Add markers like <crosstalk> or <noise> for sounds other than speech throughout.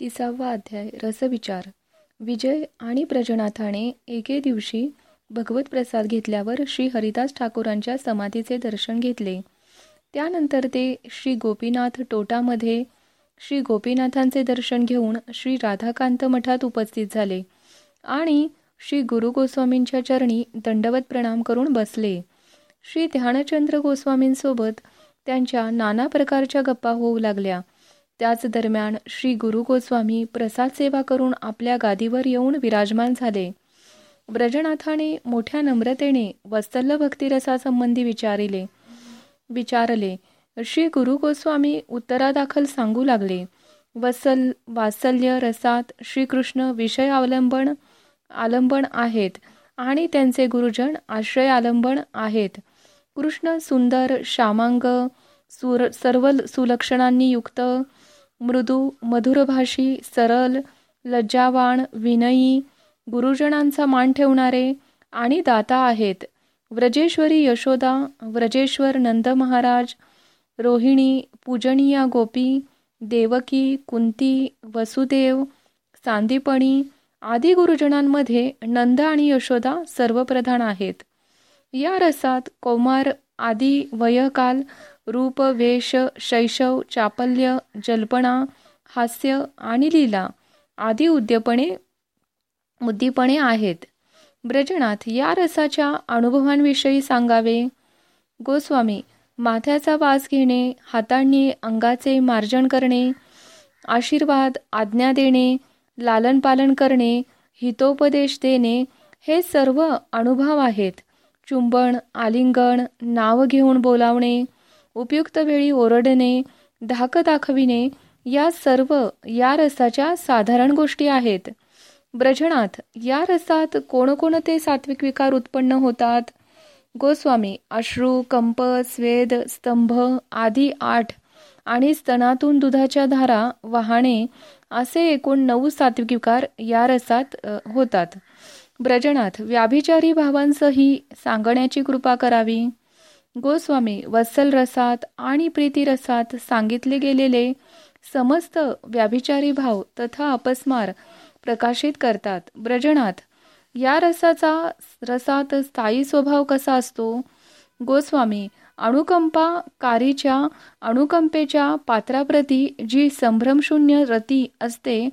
तिसावा अध्याय रसविचार. विजय आणि प्रजनाथाने एके दिवशी भगवत प्रसाद घेतल्यावर श्री हरिदास ठाकूरांच्या समाधीचे दर्शन घेतले. त्यानंतर ते श्री गोपीनाथ टोटामध्ये श्री गोपीनाथांचे दर्शन घेऊन श्री राधाकांत मठात उपस्थित झाले आणि श्री गुरु गोस्वामींच्या चरणी दंडवत प्रणाम करून बसले. श्री ध्यानचंद्र गोस्वामींसोबत त्यांच्या नाना प्रकारच्या गप्पा होऊ लागल्या. त्याच दरम्यान श्री गुरु गोस्वामी प्रसाद सेवा करून आपल्या गादीवर येऊन विराजमान झाले. ब्रजनाथाने मोठ्या नम्रतेने वत्सल्य भक्तिरसासंबंधी विचारिले. विचारले श्री गुरु गोस्वामी उत्तरादाखल सांगू लागले. वत्सल वात्सल्य रसात श्रीकृष्ण विषय अवलंबन आलंबन आहेत आणि त्यांचे गुरुजन आश्रय आलंबन आहेत. कृष्ण सुंदर श्यामांग सुर सर्व सुलक्षणांनी युक्त मृदू मधुरभाषी सरल लज्जावान विनयी गुरुजनांचा मान ठेवणारे आणि दाता आहेत. व्रजेश्वरी यशोदा व्रजेश्वर नंद महाराज रोहिणी पूजनीया गोपी देवकी कुंती वसुदेव सांदीपणी आदी गुरुजनांमध्ये नंद आणि यशोदा सर्वप्रधान आहेत. या रसात कौमार आदी वयकाल रूप वेश शैशव चापल्य जल्पना हास्य आणि लीला आदी उद्यपणे उद्दीपणे आहेत. ब्रजनाथ या रसाच्या अनुभवांविषयी सांगावे. गोस्वामी माथ्याचा वास घेणे हातांनी अंगाचे मार्जन करणे आशीर्वाद आज्ञा देणे लालन पालन करणे हितोपदेश देणे हे सर्व अनुभव आहेत. चुंबण आलिंगण नाव घेऊन बोलावणे उपयुक्त वेळी ओरडणे धाक दाखविणे या सर्व या रसाच्या साधारण गोष्टी आहेत. ब्रजनाथ या रसात कोणकोणते सात्विक विकार उत्पन्न होतात? गोस्वामी अश्रू कंप स्वेद स्तंभ आदी आठ आणि स्तनातून दुधाच्या धारा वाहणे असे एकूण नऊ सात्विक विकार या रसात होतात. ब्रजनाथ व्याभिचारी भावांसही सांगण्याची कृपा करावी. गोस्वामी वत्सल रसात आणि प्रीती रसात सांगितले गेलेले समस्त व्याभिचारी भाव तथा अपस्मार प्रकाशित करतात. ब्रजनाथ या रसाचा रसात स्थायी स्वभाव कसा असतो? गोस्वामी अणुकंपा कारीच्या अणुकंपेच्या पात्राप्रती जी संभ्रमशून्य रती असते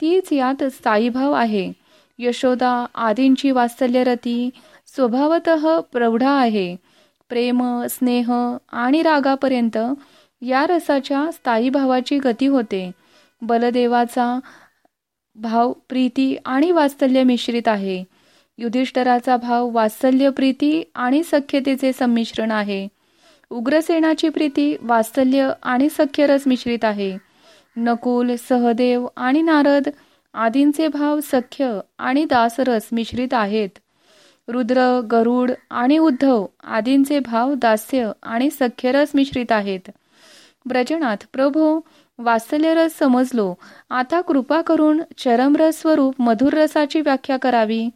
तीच यात स्थायीभाव आहे. यशोदा आदींची वात्सल्यरती स्वभावत प्रौढा आहे. प्रेम स्नेह आणि रागापर्यंत या रसाच्या स्थायी भावाची गती होते. बलदेवाचा भाव प्रीती आणि वात्सल्य मिश्रित आहे. युधिष्ठराचा भाव वात्सल्य प्रीती आणि सख्यतेचे संमिश्रण आहे. उग्रसेनाची प्रीती वात्सल्य आणि सख्यरस मिश्रित आहे. नकुल सहदेव आणि नारद आदींचे भाव सख्य आणि दासरस मिश्रित आहेत. रुद्र गरुड आणि उद्धव आदींचे भाव दास्य आणि सख्यरस मिश्रित आहेत. ब्रजनाथ प्रभो वात्सल्यरस समजलो. आता कृपा करून चरमरस स्वरूप मधुर रसाची व्याख्या करावी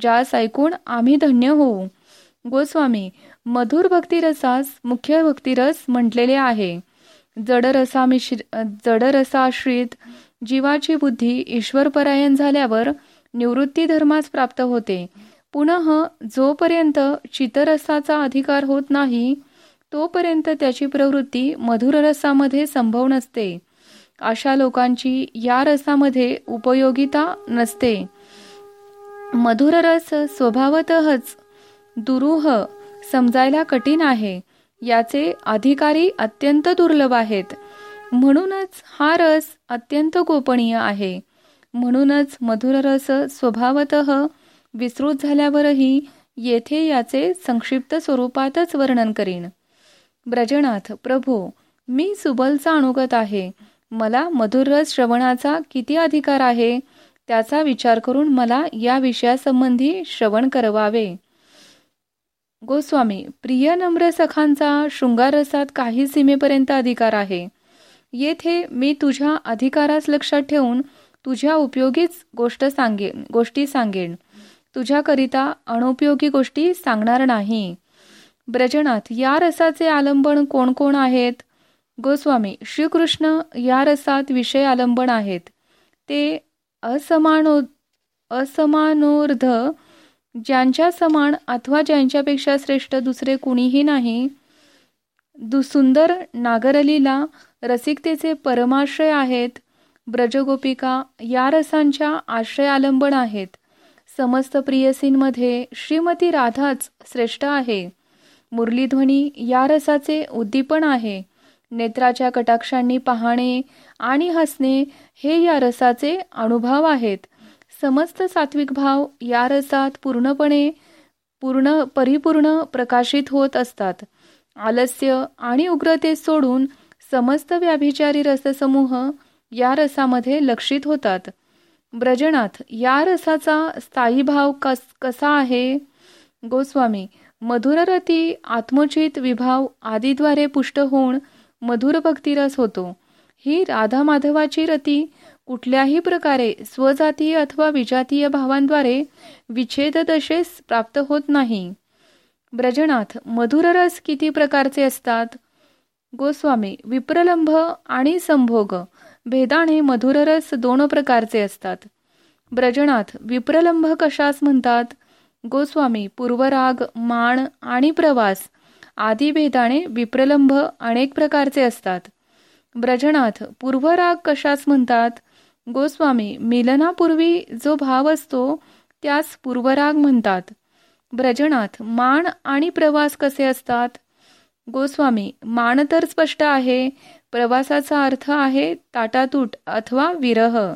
ज्यास ऐकून आम्ही धन्य होऊ. गोस्वामी मधुर भक्तिरसास मुख्य भक्तिरस म्हटलेले आहे. जडरसा मिश्र जडरसाश्रित जीवाची बुद्धी ईश्वरपरायण झाल्यावर निवृत्ती धर्मास प्राप्त होते. पुनः जोपर्यंत चितरसाचा अधिकार होत नाही तोपर्यंत त्याची प्रवृत्ती मधुर रसामध्ये संभव नसते. अशा लोकांची या रसामध्ये उपयोगिता नसते. मधुर रस स्वभावतःच दुरूह समजायला कठीण आहे. याचे अधिकारी अत्यंत दुर्लभ आहेत. म्हणूनच हा रस अत्यंत गोपनीय आहे. म्हणूनच मधुर रस स्वभावत विस्तृत झाल्यावरही येथे याचे संक्षिप्त स्वरूपातच वर्णन करीन. ब्रजनाथ प्रभू मी सुबलचा अनुगत आहे. मला मधुर रस श्रवणाचा किती अधिकार आहे? त्याचा विचार करून मला या विषयासंबंधी श्रवण करवावे. गोस्वामी प्रिय नम्र सखांचा शृंगारसात काही सीमेपर्यंत अधिकार आहे. येथे मी तुझ्या अधिकारास लक्षात ठेवून तुझ्या उपयोगीच गोष्ट सांगेन गोष्टी सांगेन. तुझ्याकरिता अनुपयोगी गोष्टी सांगणार नाही. ब्रजनाथ या रसाचे आलंबन कोण कोण आहेत? गोस्वामी श्रीकृष्ण या रसात विषय आलंबन आहेत. ते असमानो असमानोर्ध ज्यांच्या समान अथवा ज्यांच्यापेक्षा श्रेष्ठ दुसरे कुणीही नाही. दुसुंदर नागरलीला रसिकतेचे परमाश्रय आहेत. ब्रजगोपिका या रसांच्या आश्रय आलंबन आहेत. समस्त प्रियसींमध्ये श्रीमती राधाच श्रेष्ठ आहे. मुरलीध्वनी या रसाचे उद्दीपन आहे. नेत्राच्या कटाक्षांनी पाहणे आणि हसणे हे या रसाचे अनुभव आहेत. समस्त सात्विक भाव या रसात पूर्णपणे पूर्ण परिपूर्ण प्रकाशित होत असतात. आलस्य आणि उग्रते सोडून समस्त व्याभिचारी रससमूह या रसामध्ये लक्षित होतात. ब्रजनाथ या रसाचा स्थायी भाव कस कसा आहे? गोस्वामी मधुररती आत्मचित विभाव आदीद्वारे पुष्ट होऊन मधुर भक्तिरस होतो. ही राधा माधवाची रती कुठल्याही प्रकारे स्वजातीय अथवा विजातीय भावांद्वारे विच्छेद दशेस प्राप्त होत नाही. ब्रजनाथ मधुररस किती प्रकारचे असतात? गोस्वामी विप्रलंभ आणि संभोग. भेदाने मधुररस दोन प्रकारचे असतात. ब्रजनाथ विप्रलंभ कशास म्हणतात? गोस्वामी पूर्वराग माण आणि प्रवास आदी भेदाने विप्रलंभ अनेक प्रकारचे असतात. ब्रजनाथ पूर्वराग कशास म्हणतात? गोस्वामी मिलनापूर्वी जो भाव असतो त्यास पूर्वराग म्हणतात. ब्रजनाथ माण आणि प्रवास कसे असतात? गोस्वामी मान तर स्पष्ट आहे प्रवासाचा अर्थ आहे ताटातूट अथवा विरह.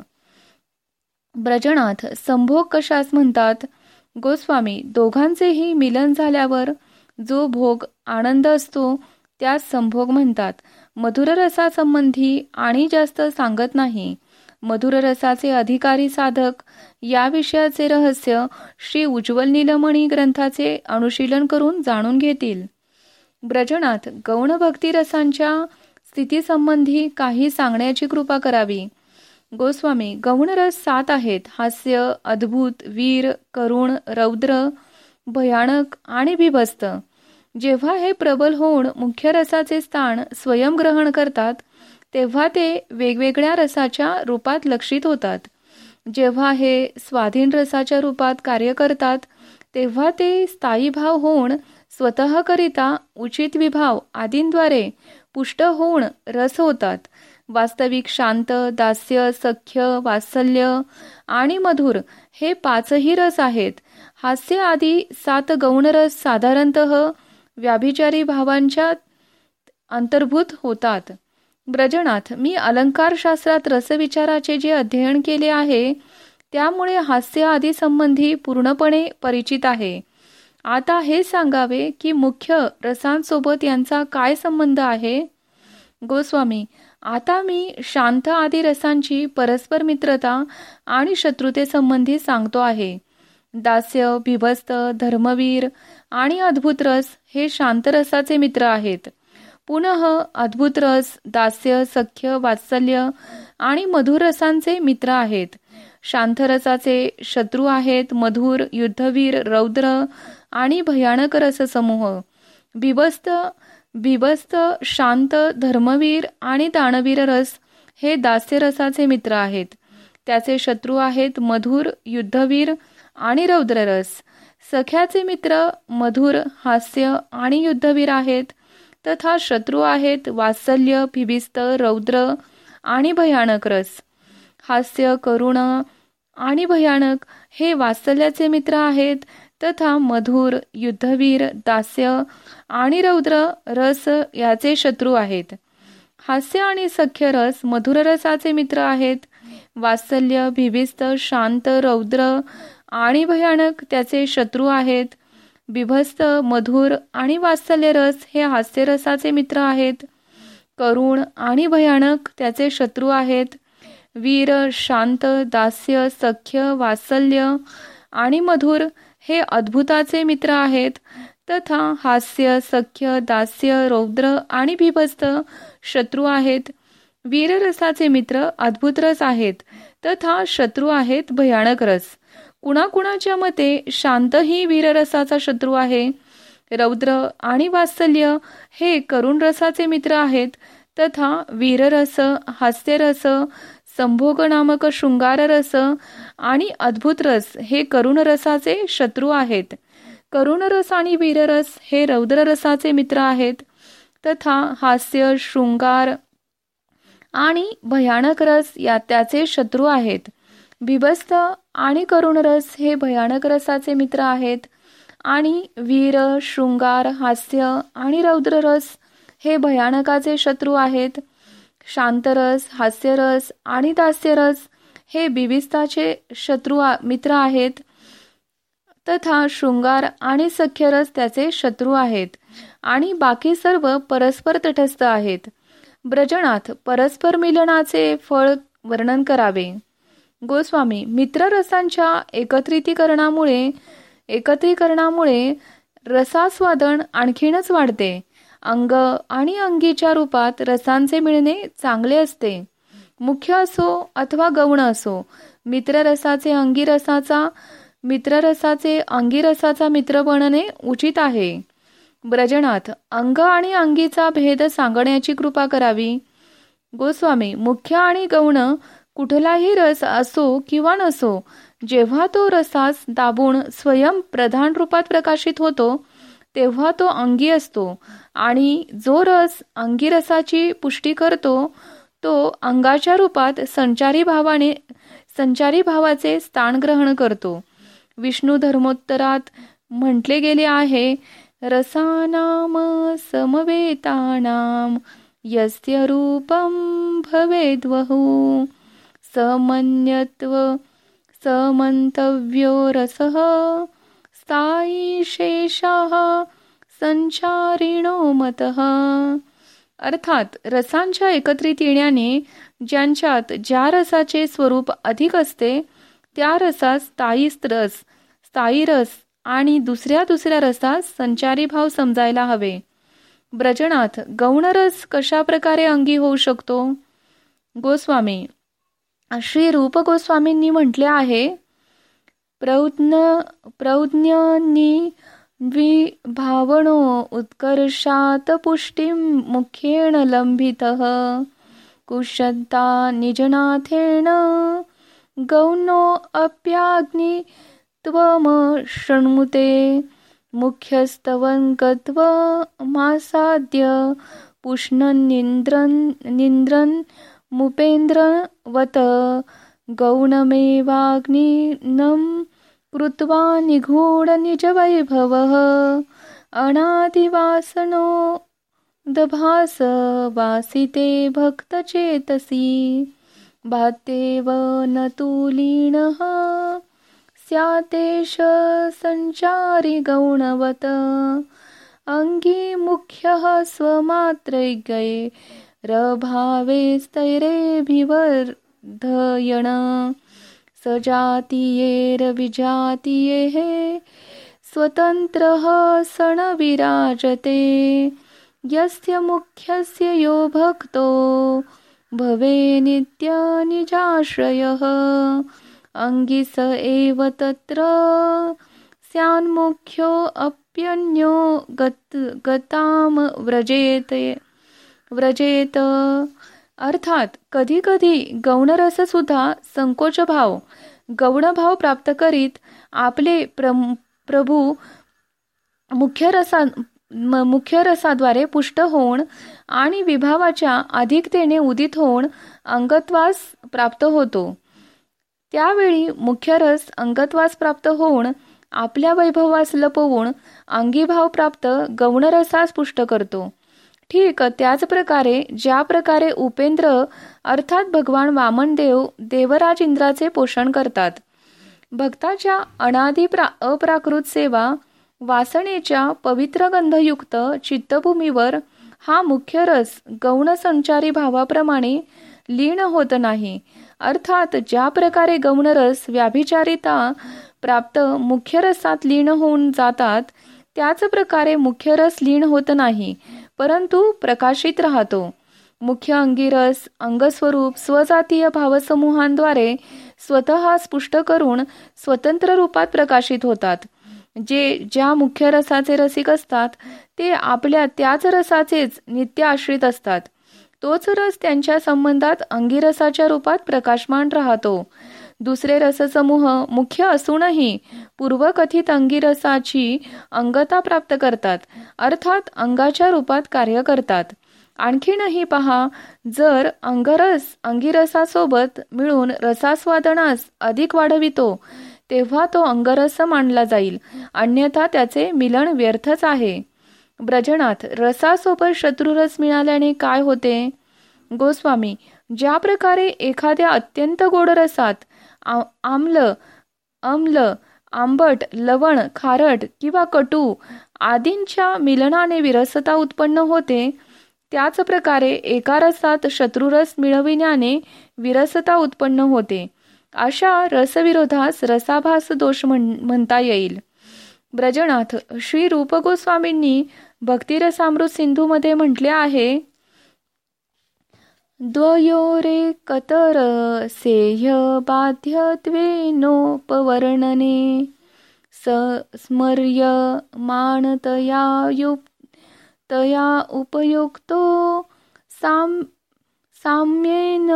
ब्रजनाथ संभोग कशास म्हणतात? गोस्वामी दोघांचेही मिलन झाल्यावर जो भोग आनंद असतो त्यास संभोग म्हणतात. मधुररसासंबंधी आणि जास्त सांगत नाही. मधुररसाचे अधिकारी साधक या विषयाचे रहस्य श्री उज्ज्वल निलमणी ग्रंथाचे अनुशीलन करून जाणून घेतील. ब्रजनाथ गौण भक्ती रसांच्या स्थितीसंबंधी काही सांगण्याची कृपा करावी. गोस्वामी गौणरस सात आहेत. हास्य अद्भुत वीर करुण रौद्र भयानक आणि बिभस्त. जेव्हा हे प्रबल होऊन मुख्य रसाचे स्थान स्वयं ग्रहण करतात तेव्हा ते वेगवेगळ्या रसाच्या रूपात लक्षित होतात. जेव्हा हे स्वाधीन रसाच्या रूपात कार्य करतात तेव्हा ते स्थायी भाव होऊन स्वतःकरिता उचित विभाव आदींद्वारे पुष्ट होऊन रस होतात. वास्तविक शांत दास्य सख्य वात्सल्य आणि मधुर हे पाचही रस आहेत. हास्य आदी सात गौणरस साधारणत व्याभिचारी भावांच्या अंतर्भूत होतात. ब्रजनाथ मी अलंकारशास्त्रात रसविचाराचे जे अध्ययन केले आहे त्यामुळे हास्य आदी संबंधी पूर्णपणे परिचित आहे. आता हे सांगावे की मुख्य रसांसोबत यांचा काय संबंध आहे? गोस्वामी आता मी शांत आदी रसांची परस्पर मित्रता आणि शत्रुते संबंधी सांगतो आहे. दास्य बिभस्त धर्मवीर आणि अद्भुत रस हे शांत रसाचे मित्र आहेत. पुनः अद्भुत रस दास्य सख्य वात्सल्य आणि मधुर रसांचे मित्र आहेत. शांत रसाचे शत्रू आहेत मधुर युद्धवीर रौद्र आणि भयानक रस समूह. बिबस्त बिबस्त शांत धर्मवीर आणि दानवीर रस हे दास्यरसाचे मित्र आहेत. त्याचे शत्रू आहेत मधुर युद्धवीर आणि रौद्ररस सख्याचे मित्र मधुर हास्य आणि युद्धवीर आहेत. तथा शत्रू आहेत वात्सल्य फिबिस्त रौद्र आणि भयानक रस. हास्य करुण आणि भयानक हे वात्सल्याचे मित्र आहेत तथा मधुर युद्धवीर दास्य आणि रौद्र रस याचे शत्रू आहेत. हास्य आणि सख्य रस मधुर रसाचे मित्र आहेत. वात्सल्य भिभिस्त शांत रौद्र आणि भयानक त्याचे शत्रू आहेत. बिभस्त मधुर आणि वात्सल्य रस हे हास्यरसाचे मित्र आहेत. करुण आणि भयानक त्याचे शत्रू आहेत. वीर शांत दास्य सख्य वात्सल्य आणि मधुर हे अद्भुताचे मित्र आहेत. तथा हास्य सख्य दास्य रौद्र आणि बिभस्त शत्रू आहेत. वीररसाचे मित्र अद्भुत रस आहेत. तथा शत्रू आहेत भयानक रस. कुणाकुणाच्या मते शांत ही वीररसाचा शत्रू आहे. रौद्र आणि वात्सल्य हे करुण रसाचे मित्र आहेत. तथा वीररस हास्यरस संभोग नामक शृंगार रस आणि अद्भुत रस हे करुण रसाचे शत्रू आहेत. करुण रस आणि वीररस हे रौद्र रसाचे मित्र आहेत. तथा हास्य शृंगार आणि भयानक रस या त्याचे शत्रू आहेत. बिभस्त आणि करुण रस हे भयानक रसाचे मित्र आहेत. आणि वीर शृंगार हास्य आणि रौद्र रस हे भयानकाचे शत्रू आहेत. शांतरस हास्यरस आणि दास्यरस हे बिबिस्ताचे शत्रू मित्र आहेत. तथा शृंगार आणि सख्यरस त्याचे शत्रू आहेत. आणि बाकी सर्व परस्पर तटस्थ आहेत. ब्रजनाथ परस्पर मिलनाचे फळ वर्णन करावे. गोस्वामी मित्ररसांच्या एकत्रितीकरणामुळे एकत्रीकरणामुळे रसास्वादन आणखीनच वाढते. अंग आणि अंगीच्या रूपात रसांचे मिळणे चांगले असते. मुख्य असो अथवा गौण असो मित्ररसाचे अंगीरसाचा मित्ररसाचे अंगीरसाचा मित्र बनणे उचित आहे. ब्रजनाथ अंग आणि अंगीचा भेद सांगण्याची कृपा करावी. गोस्वामी मुख्य आणि गौण कुठलाही रस असो किंवा नसो जेव्हा तो रसास दाबून स्वयं प्रधान रूपात प्रकाशित होतो तेव्हा तो अंगी असतो. आणि जो रस अंगिरसाची पुष्टी करतो तो अंगाच्या रूपात संचारी भावाने संचारी भावाचे स्थान ग्रहण करतो. विष्णू धर्मोत्तरात म्हटले गेले आहे रसानाम समवेतानाम यस्य रूपम भवेद्वहू। समन्यत्व समंतव्यो रसः स्थायी शेषाः संचारिणो मत. अर्थात रसांच्या एकत्रित येण्याने ज्यांच्यात ज्या रसाचे स्वरूप अधिक असते त्या रसास स्थायी रस स्थायी रस आणि दुसऱ्या दुसऱ्या रसास संचारी भाव समजायला हवे. ब्रजनाथ गौणरस कशा प्रकारे अंगी होऊ शकतो? गोस्वामी श्री रूप गोस्वामींनी म्हटले आहे प्रौज्ञ प्रौज्ञांनी विभावणो उत्कर्षात पुष्टिं मुख्येण लम्बितः कुशन्ता निजनाथेन गौनो अप्याग्नि त्वमशृणुते मुख्यस्तवं मासाद्य पुष्णन्निन्द्रन् निन्द्रन् मुपेन्द्रवत। गौणमेवाग्निनं कृत्वा निगूढ निजवैभवः अनादिवासनो दभास वासिते भक्तचेतसी भात्येव न तुलीनः स्यातेश संचारी गौणवत अंगी मुख्यः स्वमात्रैगये रभावे स्थैरेभिवर्धयण हे स्वतन्त्रः सण विराजते यस्य मुख्यस्य यो भक्तो भवे निजाश्रयः। अङ्गि स एव तत्र स्यान्मुख्यो अप्यन्यो गत गताम व्रजेत। व्रजेत अर्थात कधी कधी गौणरस सुद्धा संकोच भाव गौणभाव प्राप्त करीत आपले प्रभू मुख्य रसा मुख्य रसाद्वारे पुष्ट होऊन आणि विभावाच्या अधिकतेने उदित होऊन अंगत्वास प्राप्त होतो. त्यावेळी मुख्य रस अंगत्वास प्राप्त होऊन आपल्या वैभवास लपवून अंगीभाव प्राप्त गौणरसास पुष्ट करतो. ठीक त्याच प्रकारे ज्या प्रकारे उपेंद्र अर्थात भगवान वामनदेव देवराज इंद्राचे पोषण करतात. भक्ताच्या अनादी प्रा अप्राकृत सेवा वासनेच्या पवित्र गंधयुक्त चित्तभूमीवर हा मुख्य रस गौणसंचारी भावाप्रमाणे लीन होत नाही. अर्थात ज्या प्रकारे गौणरस व्याभिचारिता प्राप्त मुख्य रसात लीन होऊन जातात त्याच प्रकारे मुख्य रस लीन होत नाही. परंतु प्रकाशित राहतो. मुख्य अंगिरस अंगस्वरूप स्वजातीय भावसमूहांद्वारे स्वतः स्पुष्ट करून स्वतंत्र रूपात प्रकाशित होतात. जे ज्या मुख्य रसाचे रसिक असतात ते आपल्या त्याच रसाचेच नित्य आश्रित असतात. तोच रस त्यांच्या संबंधात अंगिरसाच्या रूपात प्रकाशमान राहतो. दुसरे रससमूह मुख्य असूनही पूर्वकथित अंगिरसाची अंगता प्राप्त करतात अर्थात अंगाच्या रूपात कार्य करतात. आणखीनही पहा जर अंगरस अंगिरसासोबत मिळून रसास्वादनास अधिक वाढवितो तेव्हा तो अंगरस मानला जाईल अन्यथा त्याचे मिलन व्यर्थच आहे. ब्रजनाथ रसासोबत शत्रुरस मिळाल्याने काय होते? गोस्वामी ज्या प्रकारे एखाद्या अत्यंत गोड रसात आम्ल अम्ल आंबट लवण खारट किंवा कटू आदींच्या मिलनाने विरसता उत्पन्न होते. त्याच प्रकारे एका रसात शत्रुरस मिळविण्याने विरसता उत्पन्न होते. अशा रसविरोधास रसाभास दोष म्हणता येईल. ब्रजनाथ श्री रूप गोस्वामींनी भक्तिरसामृत सिंधूमध्ये म्हटले आहे द्वयोरे कतर सेह्य बाध्यत्वेनोपवर्णने स्मर्य मानतया तया उपयुक्तो साम साम्येन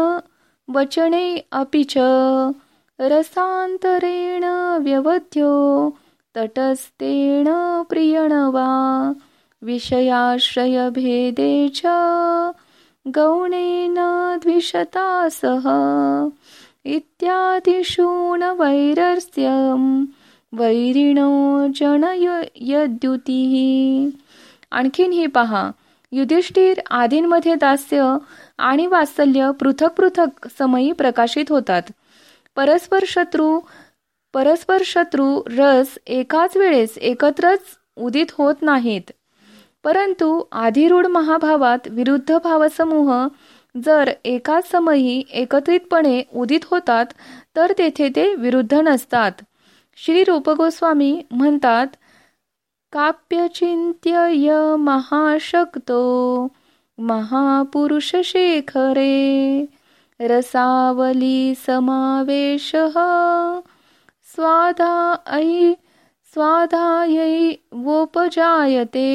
वचने अपि च। रसान्तरेण व्यवध्यो तटस्थेण प्रियण वा विषयाश्रयभेदे च गौणेन द्विषता सह इत्यादिषु न वैरस्यं वैरिणो जनयद्युतिः आणखीन ही पहा युधिष्ठिर आदींमध्ये दास्य आणि वात्सल्य पृथक पृथक समयी प्रकाशित होतात. परस्पर शत्रू परस्पर शत्रू रस एकाच वेळेस एकत्रच उदित होत नाहीत. परंतु आधिरूढ महाभावात विरुद्ध भावसमूह जर एकाच समयी एकत्रितपणे उदित होतात तर तेथे ते विरुद्ध नसतात. श्री रूपगोस्वामी म्हणतात काप्यचिंत्यय महाशक्तो महापुरुषशेखरे रसावली समावेशः स्वाधा ऐ स्वाधायै वोपजायते.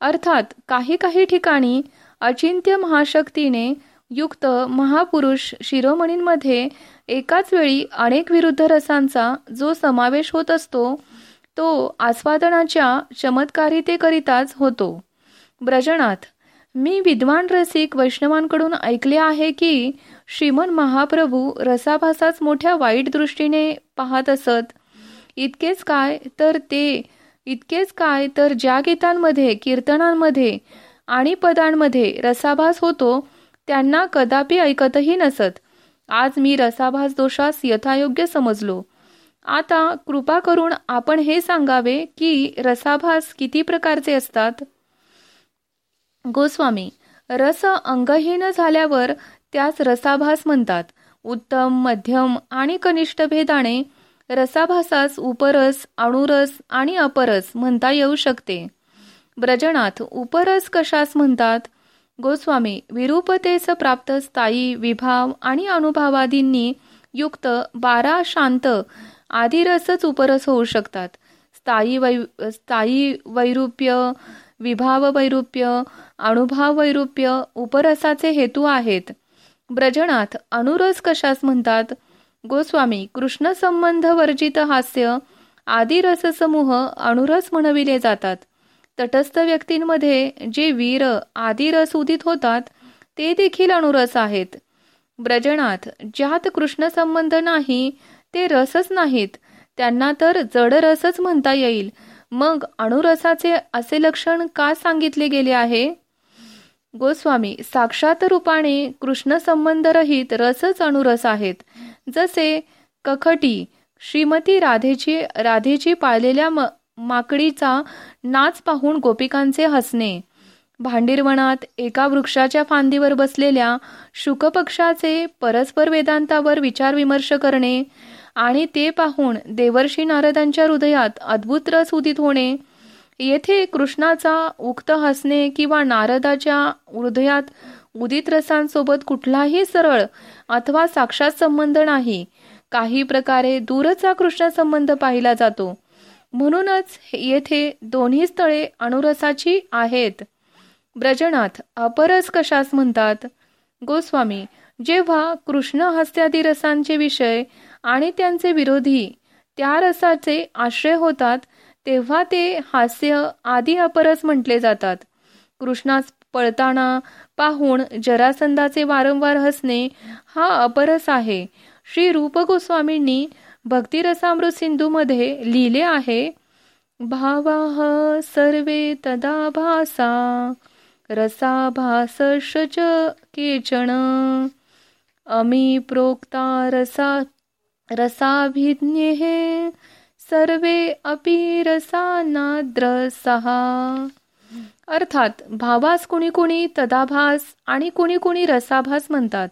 अर्थात काही काही ठिकाणी अचिंत्य महाशक्तीने युक्त महापुरुष शिरोमणींमध्ये एकाच वेळी अनेक विरुद्ध रसांचा जो समावेश होत असतो तो आस्वादनाच्या चमत्कारितेकरिताच होतो. ब्रजनाथ मी विद्वान रसिक वैष्णवांकडून ऐकले आहे की श्रीमन महाप्रभू रसाभासाच मोठ्या वाईट दृष्टीने पाहत असत इतकेच काय तर ते इतकेच काय तर ज्या गीतांमध्ये कीर्तनांमध्ये आणि पदांमध्ये रसाभास होतो त्यांना कदापि ऐकतही नसत. आज मी रसाभास दोषास यथायोग्य समजलो. आता कृपा करून आपण हे सांगावे की रसाभास किती प्रकारचे असतात? गोस्वामी रस अंगहीन झाल्यावर त्यास रसाभास म्हणतात. उत्तम मध्यम आणि कनिष्ठ भेदाने रसाभासास उपरस अणुरस आणि अपरस म्हणता येऊ शकते. ब्रजनाथ उपरस कशास म्हणतात? गोस्वामी विरूपतेस प्राप्त स्थायी विभाव आणि अनुभवादींनी युक्त बारा शांत आदी रसच उपरस होऊ शकतात. स्थायी वै स्थायी वैरूप्य विभाव वैरूप्य अनुभव वैरूप्य उपरसाचे हेतू आहेत. ब्रजनाथ अनुरस कशास म्हणतात? गोस्वामी कृष्ण संबंध वर्जित हास्य आदी रससमूह अणुरस म्हणविले जातात. तटस्थ व्यक्तींमध्ये जे वीर आदी रस उदित होतात ते देखील अणुरस आहेत. ब्रजनाथ ज्यात कृष्ण संबंध नाही ते रसच नाहीत. त्यांना तर जड रसच म्हणता येईल. मग अणुरसाचे असे लक्षण का सांगितले गेले आहे? गोस्वामी साक्षात रूपाने कृष्ण संबंध रहित रसच अणुरस आहेत. जसे कखटी श्रीमती राधेची राधेची पाळलेल्या माकडीचा नाच पाहून गोपिकांचे हसणे. भांडीरवनात एका वृक्षाच्या फांदीवर बसलेल्या शुकपक्षाचे परस्पर वेदांतावर विचारविमर्श करणे आणि ते पाहून देवर्षी नारदांच्या हृदयात अद्भुत रस उदित होणे. येथे कृष्णाचा उक्त हसणे किंवा नारदाच्या हृदयात उदित रसांसोबत कुठलाही सरळ अथवा साक्षात संबंध नाही. काही प्रकारे दूरचा कृष्ण संबंध पाहिला जातो. म्हणूनच येथे दोन्ही स्थळे अणुरसाची आहेत. ब्रजनाथ अपरस कशास म्हणतात? गोस्वामी जेव्हा कृष्ण हास्यादी रसांचे विषय आणि त्यांचे विरोधी त्या रसाचे आश्रय होतात तेव्हा ते हास्य आदी अपरस म्हटले जातात. कृष्णास पळताना पाहून जरासंधाचे वारंवार हसणे हा अपरस आहे. श्री रूप गोस्वामींनी भक्तिरसामृत सिंधूमध्ये लिहिले आहे भावाह सर्वे तदा भासा रसाभासश केचन अमी प्रोक्ता रसा रसाभिज्ञे सर्वे अपि रसानाद्रसहा अर्थात भावास कुणी कुणी तदाभास आणि कुणी कुणी रसाभास म्हणतात.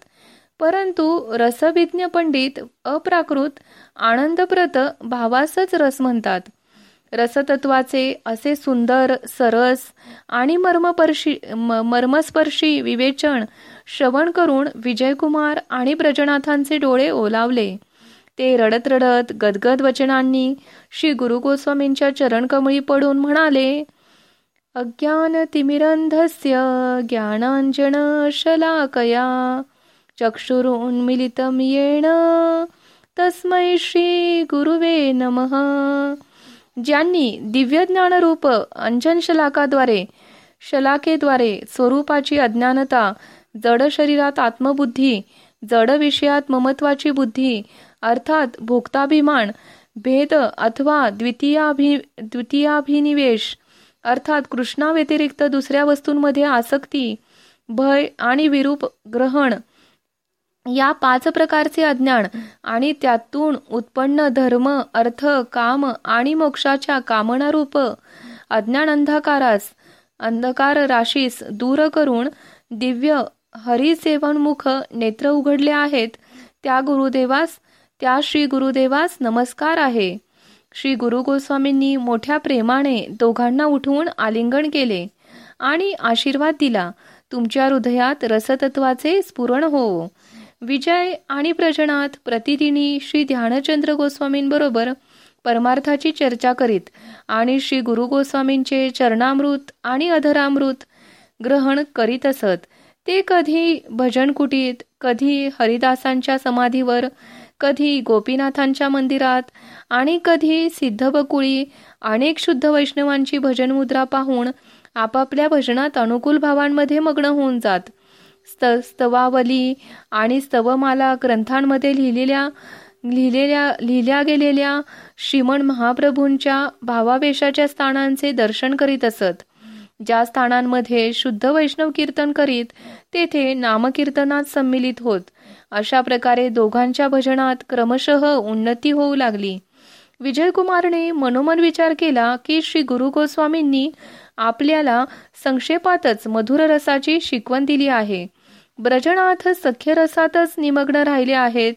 परंतु रसविज्ञ पंडित अप्राकृत आनंदप्रत भावासच रस म्हणतात. रसतत्वाचे असे सुंदर सरस आणि मर्मपर्शी मर्मस्पर्शी विवेचन श्रवण करून विजयकुमार आणि ब्रजनाथांचे डोळे ओलावले. ते रडत रडत गदगद वचनांनी श्री गुरु गोस्वामींच्या चरणकमळी पडून म्हणाले अज्ञान तिमिरंधस्य ज्ञानांजन शलाकया येण। तस्मै श्री गुरुवे नमः। ज्यांनी दिव्य ज्ञानरूप अंजन शलाकाद्वारे शलाकेद्वारे स्वरूपाची अज्ञानता जड शरीरात आत्मबुद्धी जड विषयात ममत्वाची बुद्धी अर्थात भोक्ताभिमान भेद अथवा द्वितीयाभि द्वितीयाभिनिवेश अर्थात कृष्णाव्यतिरिक्त दुसऱ्या वस्तूंमध्ये आसक्ती भय आणि विरूप ग्रहण या पाच प्रकारचे अज्ञान आणि त्यातून उत्पन्न धर्म अर्थ काम आणि मोक्षाच्या कामनारूप अज्ञान अंधकारास अंधकार राशीस दूर करून दिव्य हरिसेवनमुख नेत्र उघडले आहेत. त्या गुरुदेवास त्या श्री गुरुदेवास नमस्कार आहे. श्री गुरु गोस्वामींनी मोठ्या प्रेमाने दोघांना उठवून आलिंगन केले आणि आशीर्वाद दिला. तुमच्या हृदयात रसतत्वाचे स्फुरण हो. विजय आणि प्रजनात प्रतिदिनी श्री ध्यानचंद्र गोस्वामींबरोबर परमार्थाची चर्चा करीत आणि श्री गुरु गोस्वामींचे चरणामृत आणि अधरामृत ग्रहण करीत असत. ते कधी भजन कुटीत कधी हरिदासांच्या समाधीवर कधी गोपीनाथांच्या मंदिरात आणि कधी सिद्धबकुळी अनेक शुद्ध वैष्णवांची भजन मुद्रा पाहून आपापल्या भजनात अनुकूल भावांमध्ये मग्न होऊन जात. स्त स्तवावली आणि स्तवमाला ग्रंथांमध्ये लिहिलेल्या लिहिलेल्या लिहिल्या गेलेल्या श्रीमण महाप्रभूंच्या भावावेशाच्या स्थानांचे दर्शन करीत असत. ज्या स्थानांमध्ये शुद्ध वैष्णव कीर्तन करीत तेथे नामकीर्तनात सम्मिलित होत. अशा प्रकारे दोघांच्या भजनात क्रमशः उन्नती होऊ लागली. विजयकुमारने मनोमन विचार केला की श्री गुरु गोस्वामींनी आपल्याला संक्षेपातच मधुर रसाची शिकवण दिली आहे. ब्रजनाथ सख्य रसातच निमग्न राहिले आहेत.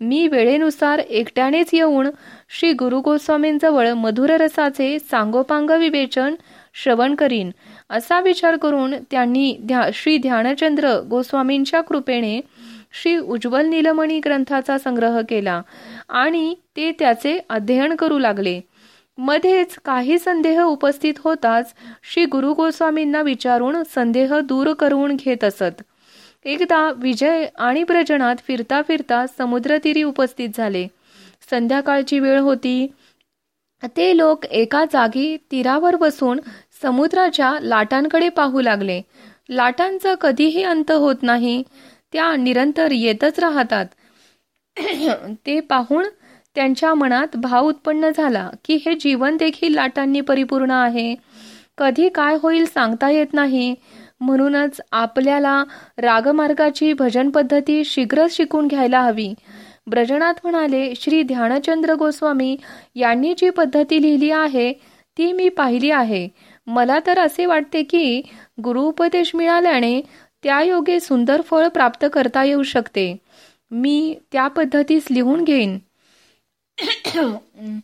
मी वेळेनुसार एकट्यानेच येऊन श्री गुरु गोस्वामींजवळ मधुर रसाचे सांगोपांग विवेचन श्रवण करीन. असा विचार करून त्यांनी ध्या श्री ध्यानचंद्र गोस्वामींच्या कृपेने श्री उज्ज्वल नीलमणी ग्रंथाचा संग्रह केला आणि ते त्याचे अध्ययन करू लागले. मध्येच काही संदेह उपस्थित होताच श्री गुरु गोस्वामींना विचारून संदेह दूर करून घेत असत. एकदा विजय आणि प्रजनात फिरता फिरता समुद्रतीरी उपस्थित झाले. संध्याकाळची वेळ होती. ते लोक एका जागी तीरावर बसून समुद्राच्या लाटांकडे पाहू लागले. लाटांचा कधीही अंत होत नाही. त्या निरंतर येतच राहतात. ते पाहून त्यांच्या मनात भाव उत्पन्न झाला की हे जीवन देखील लाटांनी परिपूर्ण आहे. कधी काय होईल सांगता येत नाही. म्हणूनच आपल्याला रागमार्गाची भजन पद्धती शीघ्र शिकून घ्यायला हवी. ब्रजनाथ म्हणाले श्री ध्यानचंद्र गोस्वामी यांनी जी पद्धती लिहिली आहे ती मी पाहिली आहे. मला तर असे वाटते की गुरुपदेश मिळाल्याने त्या योगे सुंदर फळ प्राप्त करता येऊ शकते. मी त्या पद्धतीस लिहून घेईन. <coughs>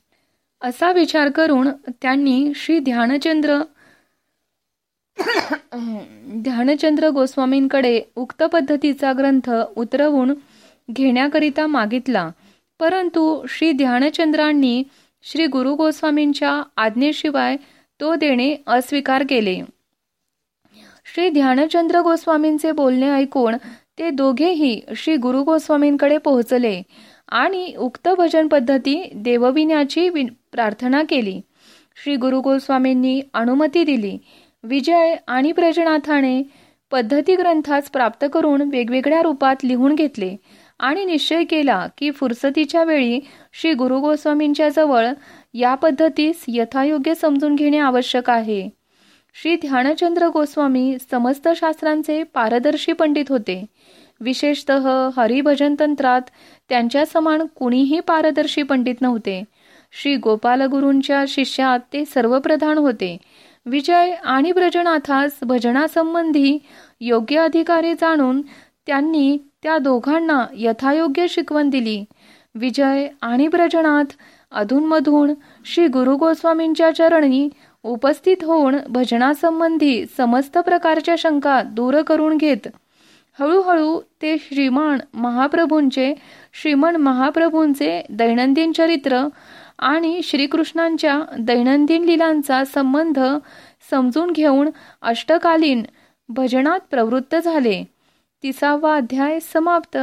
असा विचार करून त्यांनी श्री ध्यानचंद्र <coughs> ध्यानचंद्र गोस्वामींकडे उक्त पद्धतीचा ग्रंथ उतरवून घेण्याकरिता मागितला. परंतु श्री ध्यानचंद्रांनी श्री गुरु गोस्वामींच्या आज्ञेशिवाय तो देणे अस्वीकार केले. श्री ध्यानचंद्र गोस्वामींचे बोलणे ऐकून ते दोघेही श्री गुरु गोस्वामींकडे पोहोचले आणि उक्त भजन पद्धती देवविण्याची प्रार्थना केली. श्री गुरु गोस्वामींनी अनुमती दिली. विजय आणि प्रजनाथाने पद्धती ग्रंथास प्राप्त करून वेगवेगळ्या रूपात लिहून घेतले आणि निश्चय केला की फुरसतीच्या वेळी श्री गुरु गोस्वामींच्या जवळ या पद्धतीस यथायोग्य समजून घेणे आवश्यक आहे. श्री ध्यानचंद्र गोस्वामी समस्त शास्त्रांचे पारदर्शी पंडित होते. विशेषत हरिभजन तंत्रात त्यांच्या समान कुणीही पारदर्शी पंडित नव्हते. श्री गोपालगुरूंच्या शिष्यात ते सर्वप्रधान होते. विजय आणि ब्रजनाथास भजनासंबंधी योग्य अधिकारी जाणून त्यांनी त्या दोघांना यथायोग्य शिकवण दिली. विजय आणि ब्रजनाथ अधूनमधून श्री गुरु गोस्वामींच्या चरणी उपस्थित होऊन भजनासंबंधी समस्त प्रकारच्या शंका दूर करून घेत हळूहळू ते श्रीमान महाप्रभूंचे श्रीमन महाप्रभूंचे दैनंदिन चरित्र आणि श्रीकृष्णांच्या दैनंदिन लिलांचा संबंध समजून घेऊन अष्टकालीन भजनात प्रवृत्त झाले. तिसावा अध्याय समाप्त.